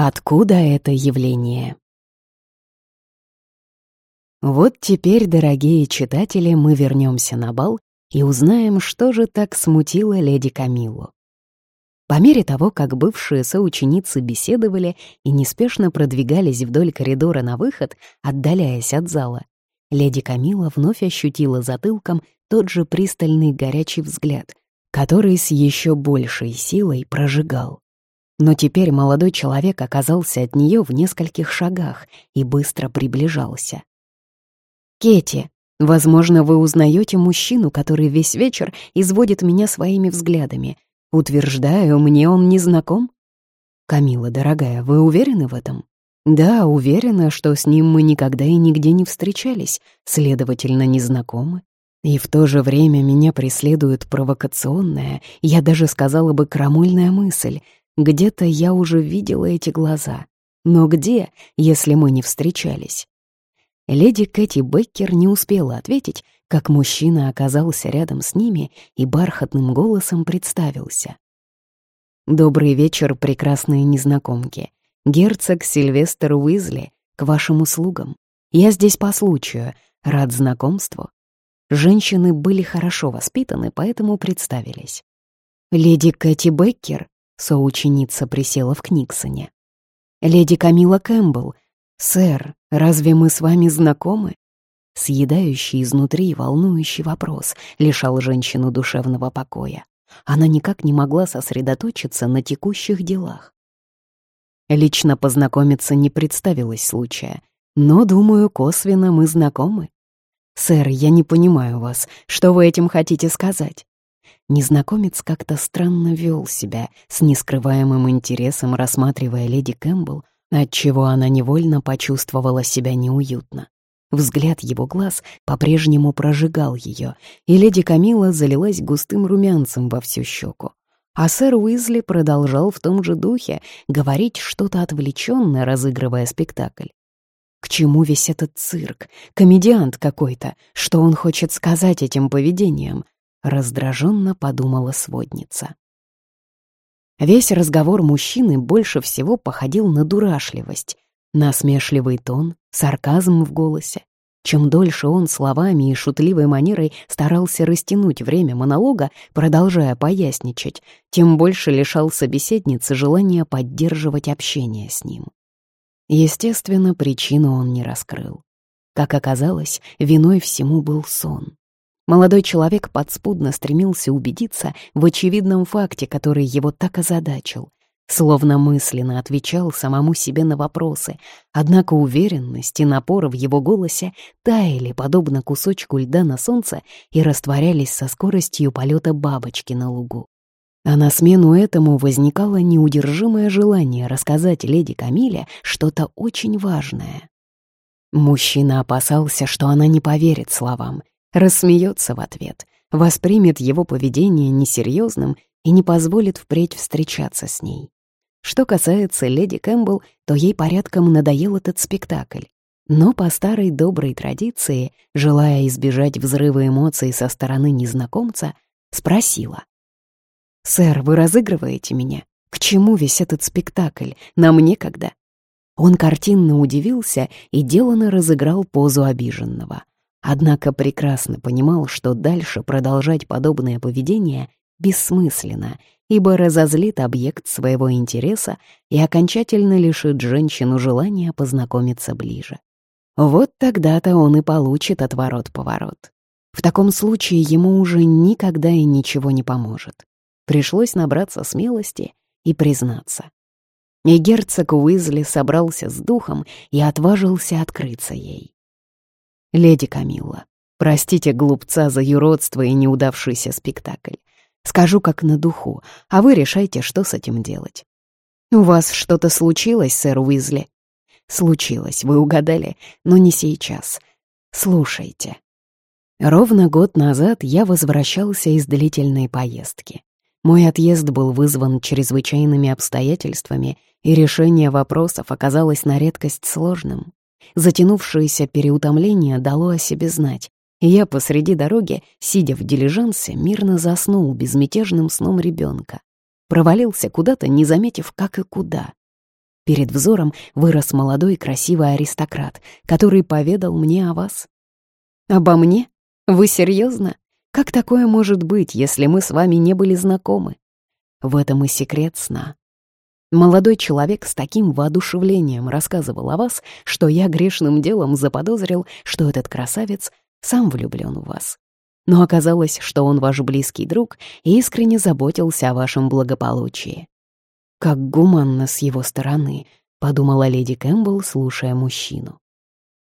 Откуда это явление? Вот теперь, дорогие читатели, мы вернемся на бал и узнаем, что же так смутило леди Камиллу. По мере того, как бывшие соученицы беседовали и неспешно продвигались вдоль коридора на выход, отдаляясь от зала, леди Камила вновь ощутила затылком тот же пристальный горячий взгляд, который с еще большей силой прожигал. Но теперь молодой человек оказался от нее в нескольких шагах и быстро приближался. «Кетти, возможно, вы узнаете мужчину, который весь вечер изводит меня своими взглядами. Утверждаю, мне он не знаком?» «Камила, дорогая, вы уверены в этом?» «Да, уверена, что с ним мы никогда и нигде не встречались, следовательно, не знакомы. И в то же время меня преследует провокационная, я даже сказала бы крамольная мысль. Где-то я уже видела эти глаза. Но где, если мы не встречались? Леди Кэти Беккер не успела ответить, как мужчина оказался рядом с ними и бархатным голосом представился. «Добрый вечер, прекрасные незнакомки. Герцог Сильвестр Уизли, к вашим услугам. Я здесь по случаю, рад знакомству». Женщины были хорошо воспитаны, поэтому представились. «Леди Кэти Беккер», — соученица присела в Книксоне. «Леди Камила Кэмпбелл, сэр, разве мы с вами знакомы?» Съедающий изнутри волнующий вопрос лишал женщину душевного покоя. Она никак не могла сосредоточиться на текущих делах. Лично познакомиться не представилось случая, но, думаю, косвенно мы знакомы. «Сэр, я не понимаю вас. Что вы этим хотите сказать?» Незнакомец как-то странно вел себя, с нескрываемым интересом рассматривая леди Кэмпбелл, отчего она невольно почувствовала себя неуютно. Взгляд его глаз по-прежнему прожигал ее, и леди Камила залилась густым румянцем во всю щеку. А сэр Уизли продолжал в том же духе говорить что-то отвлечённое, разыгрывая спектакль. К чему весь этот цирк? Комедиант какой-то. Что он хочет сказать этим поведением? Раздраженно подумала сводница. Весь разговор мужчины больше всего походил на дурашливость, на смешливый тон, сарказм в голосе. Чем дольше он словами и шутливой манерой старался растянуть время монолога, продолжая поясничать, тем больше лишал собеседницы желания поддерживать общение с ним. Естественно, причину он не раскрыл. Как оказалось, виной всему был сон. Молодой человек подспудно стремился убедиться в очевидном факте, который его так озадачил. Словно мысленно отвечал самому себе на вопросы, однако уверенность и напор в его голосе таяли, подобно кусочку льда на солнце, и растворялись со скоростью полета бабочки на лугу. А на смену этому возникало неудержимое желание рассказать леди Камиле что-то очень важное. Мужчина опасался, что она не поверит словам, рассмеется в ответ, воспримет его поведение несерьезным и не позволит впредь встречаться с ней. Что касается леди Кэмпбелл, то ей порядком надоел этот спектакль. Но по старой доброй традиции, желая избежать взрыва эмоций со стороны незнакомца, спросила. «Сэр, вы разыгрываете меня? К чему весь этот спектакль? Нам некогда». Он картинно удивился и деланно разыграл позу обиженного. Однако прекрасно понимал, что дальше продолжать подобное поведение бессмысленно, ибо разозлит объект своего интереса и окончательно лишит женщину желания познакомиться ближе. Вот тогда-то он и получит отворот-поворот. В таком случае ему уже никогда и ничего не поможет. Пришлось набраться смелости и признаться. И герцог Уизли собрался с духом и отважился открыться ей. «Леди Камилла, простите глупца за юродство и неудавшийся спектакль. Скажу как на духу, а вы решайте, что с этим делать. У вас что-то случилось, сэр Уизли?» «Случилось, вы угадали, но не сейчас. Слушайте». Ровно год назад я возвращался из длительной поездки. Мой отъезд был вызван чрезвычайными обстоятельствами, и решение вопросов оказалось на редкость сложным. Затянувшееся переутомление дало о себе знать, я посреди дороги, сидя в дилижансе, мирно заснул безмятежным сном ребенка. Провалился куда-то, не заметив, как и куда. Перед взором вырос молодой красивый аристократ, который поведал мне о вас. Обо мне? Вы серьезно? Как такое может быть, если мы с вами не были знакомы? В этом и секрет сна. Молодой человек с таким воодушевлением рассказывал о вас, что я грешным делом заподозрил, что этот красавец сам влюблен в вас. Но оказалось, что он ваш близкий друг и искренне заботился о вашем благополучии. «Как гуманно с его стороны», — подумала леди Кэмпбелл, слушая мужчину.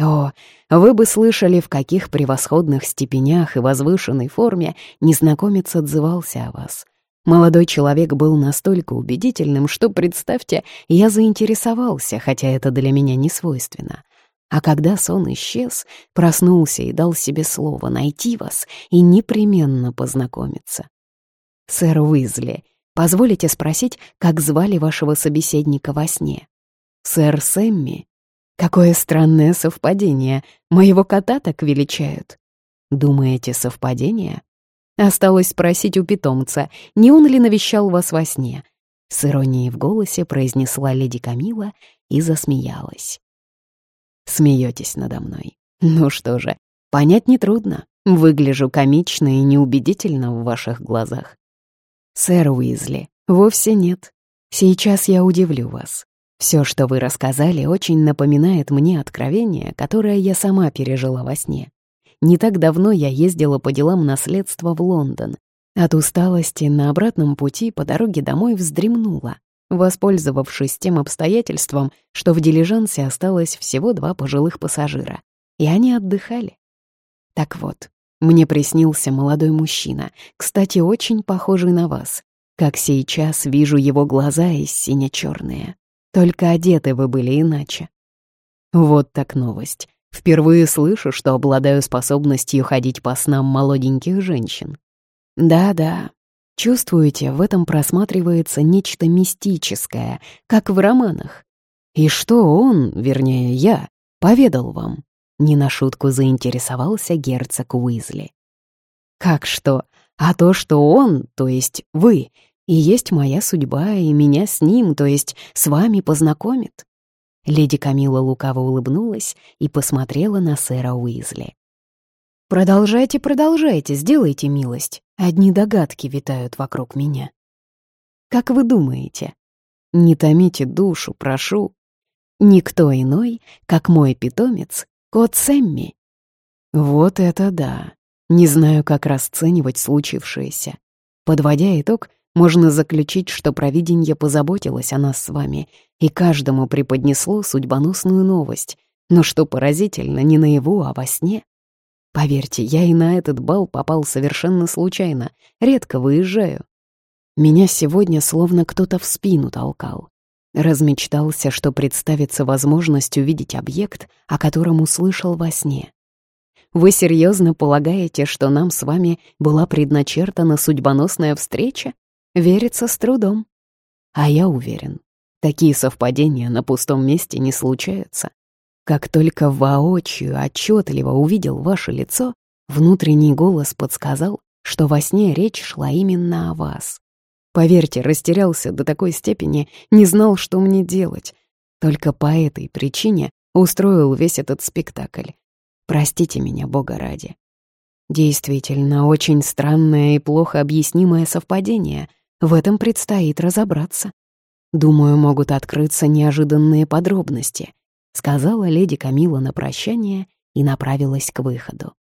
О, вы бы слышали, в каких превосходных степенях и возвышенной форме незнакомец отзывался о вас — Молодой человек был настолько убедительным, что, представьте, я заинтересовался, хотя это для меня не свойственно. А когда сон исчез, проснулся и дал себе слово найти вас и непременно познакомиться. «Сэр Уизли, позволите спросить, как звали вашего собеседника во сне?» «Сэр Сэмми?» «Какое странное совпадение! Моего кота так величают!» «Думаете, совпадение?» Осталось спросить у питомца, не он ли навещал вас во сне. С иронией в голосе произнесла леди Камила и засмеялась. Смеетесь надо мной. Ну что же, понять нетрудно. Выгляжу комично и неубедительно в ваших глазах. Сэр Уизли, вовсе нет. Сейчас я удивлю вас. Все, что вы рассказали, очень напоминает мне откровение, которое я сама пережила во сне. Не так давно я ездила по делам наследства в Лондон. От усталости на обратном пути по дороге домой вздремнула, воспользовавшись тем обстоятельством, что в дилижансе осталось всего два пожилых пассажира, и они отдыхали. Так вот, мне приснился молодой мужчина, кстати, очень похожий на вас. Как сейчас вижу его глаза из сине-чёрные. Только одеты вы были иначе. Вот так новость. Впервые слышу, что обладаю способностью ходить по снам молоденьких женщин. Да-да, чувствуете, в этом просматривается нечто мистическое, как в романах. И что он, вернее, я, поведал вам? Не на шутку заинтересовался герцог Уизли. Как что? А то, что он, то есть вы, и есть моя судьба, и меня с ним, то есть с вами познакомит. Леди Камила лукаво улыбнулась и посмотрела на сэра Уизли. «Продолжайте, продолжайте, сделайте милость. Одни догадки витают вокруг меня. Как вы думаете? Не томите душу, прошу. Никто иной, как мой питомец, кот Сэмми. Вот это да. Не знаю, как расценивать случившееся. Подводя итог, можно заключить, что провидение позаботилось о нас с вами и каждому преподнесло судьбоносную новость. Но что поразительно, не наяву, а во сне. Поверьте, я и на этот бал попал совершенно случайно, редко выезжаю. Меня сегодня словно кто-то в спину толкал. Размечтался, что представится возможность увидеть объект, о котором услышал во сне. Вы серьезно полагаете, что нам с вами была предначертана судьбоносная встреча? Верится с трудом. А я уверен, такие совпадения на пустом месте не случаются. Как только воочию отчетливо увидел ваше лицо, внутренний голос подсказал, что во сне речь шла именно о вас. Поверьте, растерялся до такой степени, не знал, что мне делать. Только по этой причине устроил весь этот спектакль. Простите меня, Бога ради. Действительно, очень странное и плохо объяснимое совпадение. В этом предстоит разобраться. Думаю, могут открыться неожиданные подробности, сказала леди Камила на прощание и направилась к выходу.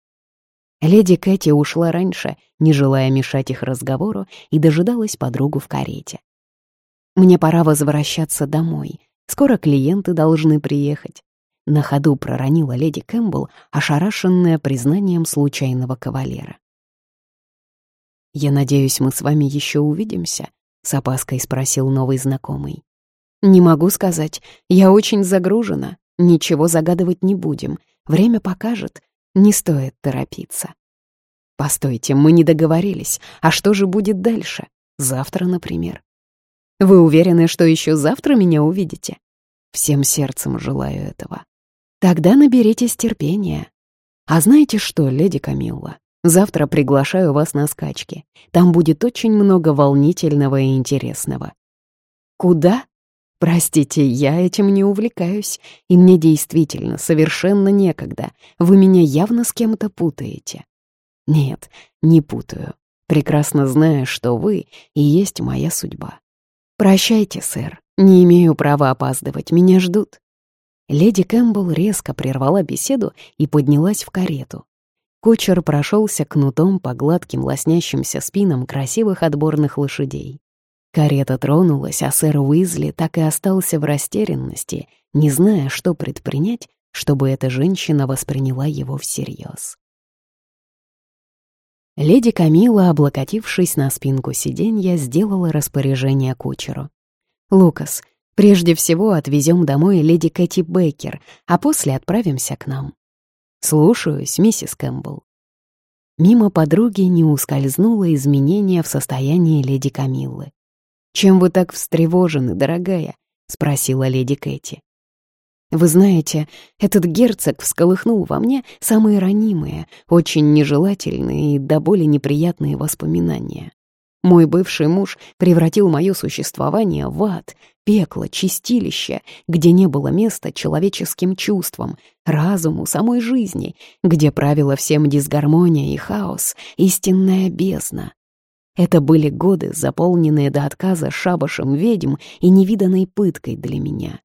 Леди Кэти ушла раньше, не желая мешать их разговору, и дожидалась подругу в карете. «Мне пора возвращаться домой. Скоро клиенты должны приехать». На ходу проронила леди Кэмпбелл, ошарашенная признанием случайного кавалера. «Я надеюсь, мы с вами еще увидимся?» — с опаской спросил новый знакомый. «Не могу сказать. Я очень загружена. Ничего загадывать не будем. Время покажет. Не стоит торопиться». «Постойте, мы не договорились. А что же будет дальше? Завтра, например?» «Вы уверены, что еще завтра меня увидите?» «Всем сердцем желаю этого». «Тогда наберитесь терпения». «А знаете что, леди Камилла?» Завтра приглашаю вас на скачки. Там будет очень много волнительного и интересного. Куда? Простите, я этим не увлекаюсь, и мне действительно совершенно некогда. Вы меня явно с кем-то путаете. Нет, не путаю, прекрасно зная, что вы и есть моя судьба. Прощайте, сэр, не имею права опаздывать, меня ждут. Леди Кэмпбелл резко прервала беседу и поднялась в карету. Кучер прошелся кнутом по гладким лоснящимся спинам красивых отборных лошадей. Карета тронулась, а сэр Уизли так и остался в растерянности, не зная, что предпринять, чтобы эта женщина восприняла его всерьез. Леди Камила, облокотившись на спинку сиденья, сделала распоряжение кучеру. «Лукас, прежде всего отвезем домой леди Кэти Бейкер, а после отправимся к нам». «Слушаюсь, миссис Кэмпбелл». Мимо подруги не ускользнуло изменение в состоянии леди Камиллы. «Чем вы так встревожены, дорогая?» — спросила леди Кэти. «Вы знаете, этот герцог всколыхнул во мне самые ранимые, очень нежелательные и до боли неприятные воспоминания. Мой бывший муж превратил мое существование в ад, пекло, чистилище, где не было места человеческим чувствам, разуму, самой жизни, где правила всем дисгармония и хаос, истинная бездна. Это были годы, заполненные до отказа шабашем ведьм и невиданной пыткой для меня.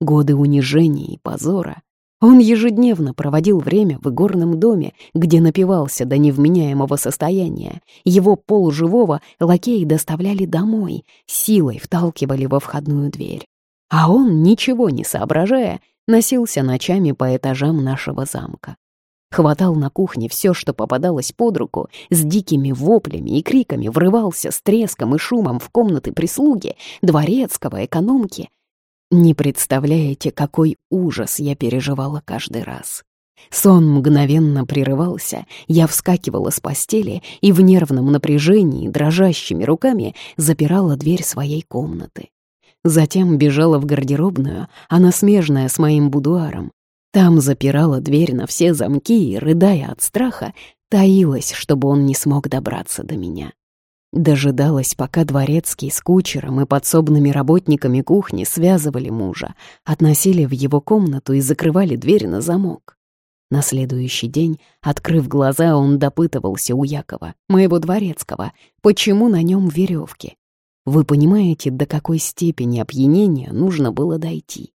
Годы унижения и позора. Он ежедневно проводил время в игорном доме, где напивался до невменяемого состояния. Его полуживого лакеи доставляли домой, силой вталкивали во входную дверь. А он, ничего не соображая, носился ночами по этажам нашего замка хватал на кухне все, что попадалось под руку, с дикими воплями и криками врывался с треском и шумом в комнаты прислуги, дворецкого, экономки. Не представляете, какой ужас я переживала каждый раз. Сон мгновенно прерывался, я вскакивала с постели и в нервном напряжении дрожащими руками запирала дверь своей комнаты. Затем бежала в гардеробную, она смежная с моим будуаром, там запирала дверь на все замки и, рыдая от страха, таилась, чтобы он не смог добраться до меня. Дожидалась, пока дворецкий с кучером и подсобными работниками кухни связывали мужа, относили в его комнату и закрывали дверь на замок. На следующий день, открыв глаза, он допытывался у Якова, моего дворецкого, почему на нем веревки. Вы понимаете, до какой степени опьянения нужно было дойти?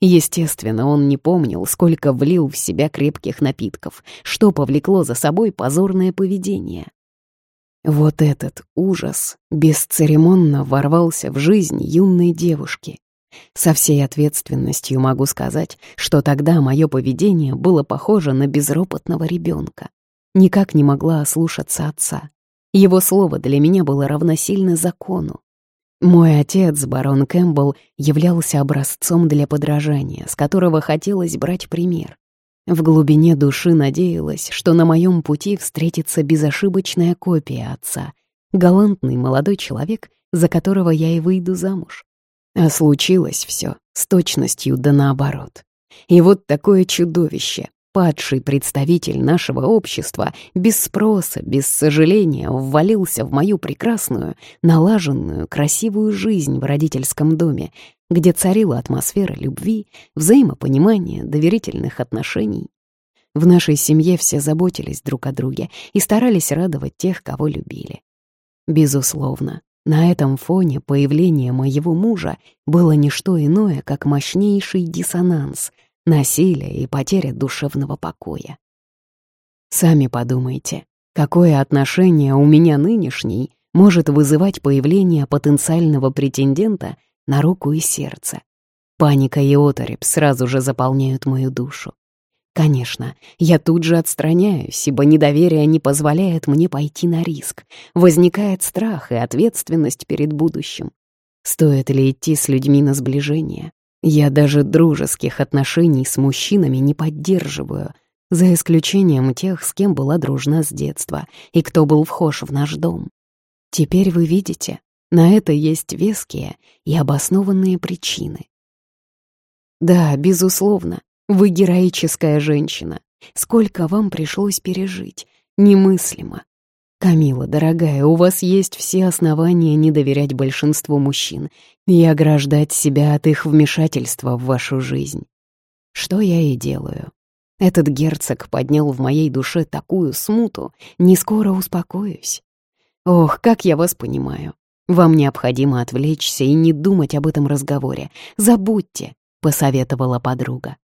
Естественно, он не помнил, сколько влил в себя крепких напитков, что повлекло за собой позорное поведение. Вот этот ужас бесцеремонно ворвался в жизнь юной девушки. Со всей ответственностью могу сказать, что тогда мое поведение было похоже на безропотного ребенка. Никак не могла ослушаться отца. Его слово для меня было равносильно закону. Мой отец, барон Кэмпбелл, являлся образцом для подражания, с которого хотелось брать пример. В глубине души надеялась, что на моем пути встретится безошибочная копия отца, галантный молодой человек, за которого я и выйду замуж. А случилось все с точностью да наоборот. И вот такое чудовище, падший представитель нашего общества, без спроса, без сожаления ввалился в мою прекрасную, налаженную, красивую жизнь в родительском доме, где царила атмосфера любви, взаимопонимания, доверительных отношений. В нашей семье все заботились друг о друге и старались радовать тех, кого любили. Безусловно, на этом фоне появление моего мужа было не что иное, как мощнейший диссонанс — насилие и потеря душевного покоя. Сами подумайте, какое отношение у меня нынешний может вызывать появление потенциального претендента на руку и сердце. Паника и оторопь сразу же заполняют мою душу. Конечно, я тут же отстраняюсь, ибо недоверие не позволяет мне пойти на риск. Возникает страх и ответственность перед будущим. Стоит ли идти с людьми на сближение? Я даже дружеских отношений с мужчинами не поддерживаю, за исключением тех, с кем была дружна с детства и кто был вхож в наш дом. Теперь вы видите, на это есть веские и обоснованные причины. Да, безусловно, вы героическая женщина. Сколько вам пришлось пережить, немыслимо. «Камила, дорогая, у вас есть все основания не доверять большинству мужчин и ограждать себя от их вмешательства в вашу жизнь. Что я и делаю. Этот герцог поднял в моей душе такую смуту, не скоро успокоюсь. Ох, как я вас понимаю. Вам необходимо отвлечься и не думать об этом разговоре. Забудьте, — посоветовала подруга.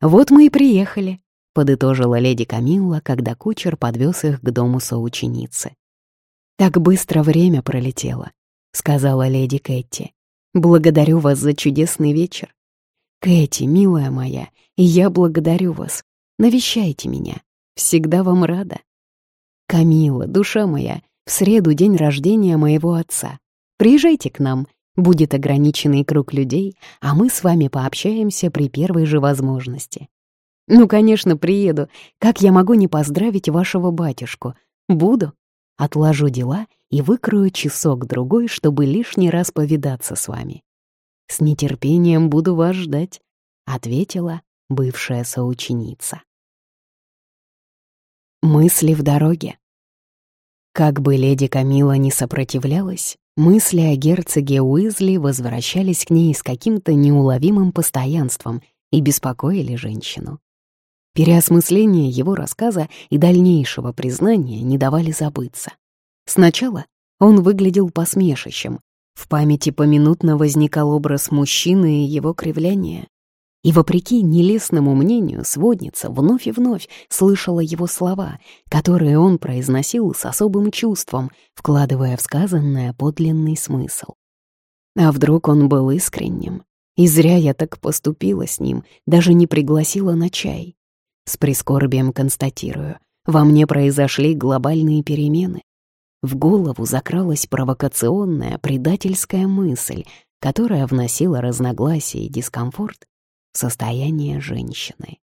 Вот мы и приехали, — подытожила леди Камилла, когда кучер подвез их к дому соученицы. «Так быстро время пролетело», — сказала леди Кэти. «Благодарю вас за чудесный вечер. Кэти, милая моя, я благодарю вас. Навещайте меня. Всегда вам рада. Камила, душа моя, в среду день рождения моего отца. Приезжайте к нам, будет ограниченный круг людей, а мы с вами пообщаемся при первой же возможности. «Ну, конечно, приеду. Как я могу не поздравить вашего батюшку? Буду. Отложу дела и выкрою часок-другой, чтобы лишний раз повидаться с вами. С нетерпением буду вас ждать», — ответила бывшая соученица. Мысли в дороге. Как бы леди Камила не сопротивлялась, мысли о герцоге Уизли возвращались к ней с каким-то неуловимым постоянством и беспокоили женщину. Переосмысление его рассказа и дальнейшего признания не давали забыться. Сначала он выглядел посмешищем. В памяти поминутно возникал образ мужчины и его кривляние. И, вопреки нелестному мнению, сводница вновь и вновь слышала его слова, которые он произносил с особым чувством, вкладывая в сказанное подлинный смысл. А вдруг он был искренним? И зря я так поступила с ним, даже не пригласила на чай. С прискорбием констатирую, во мне произошли глобальные перемены. В голову закралась провокационная, предательская мысль, которая вносила разногласия и дискомфорт состояние женщины.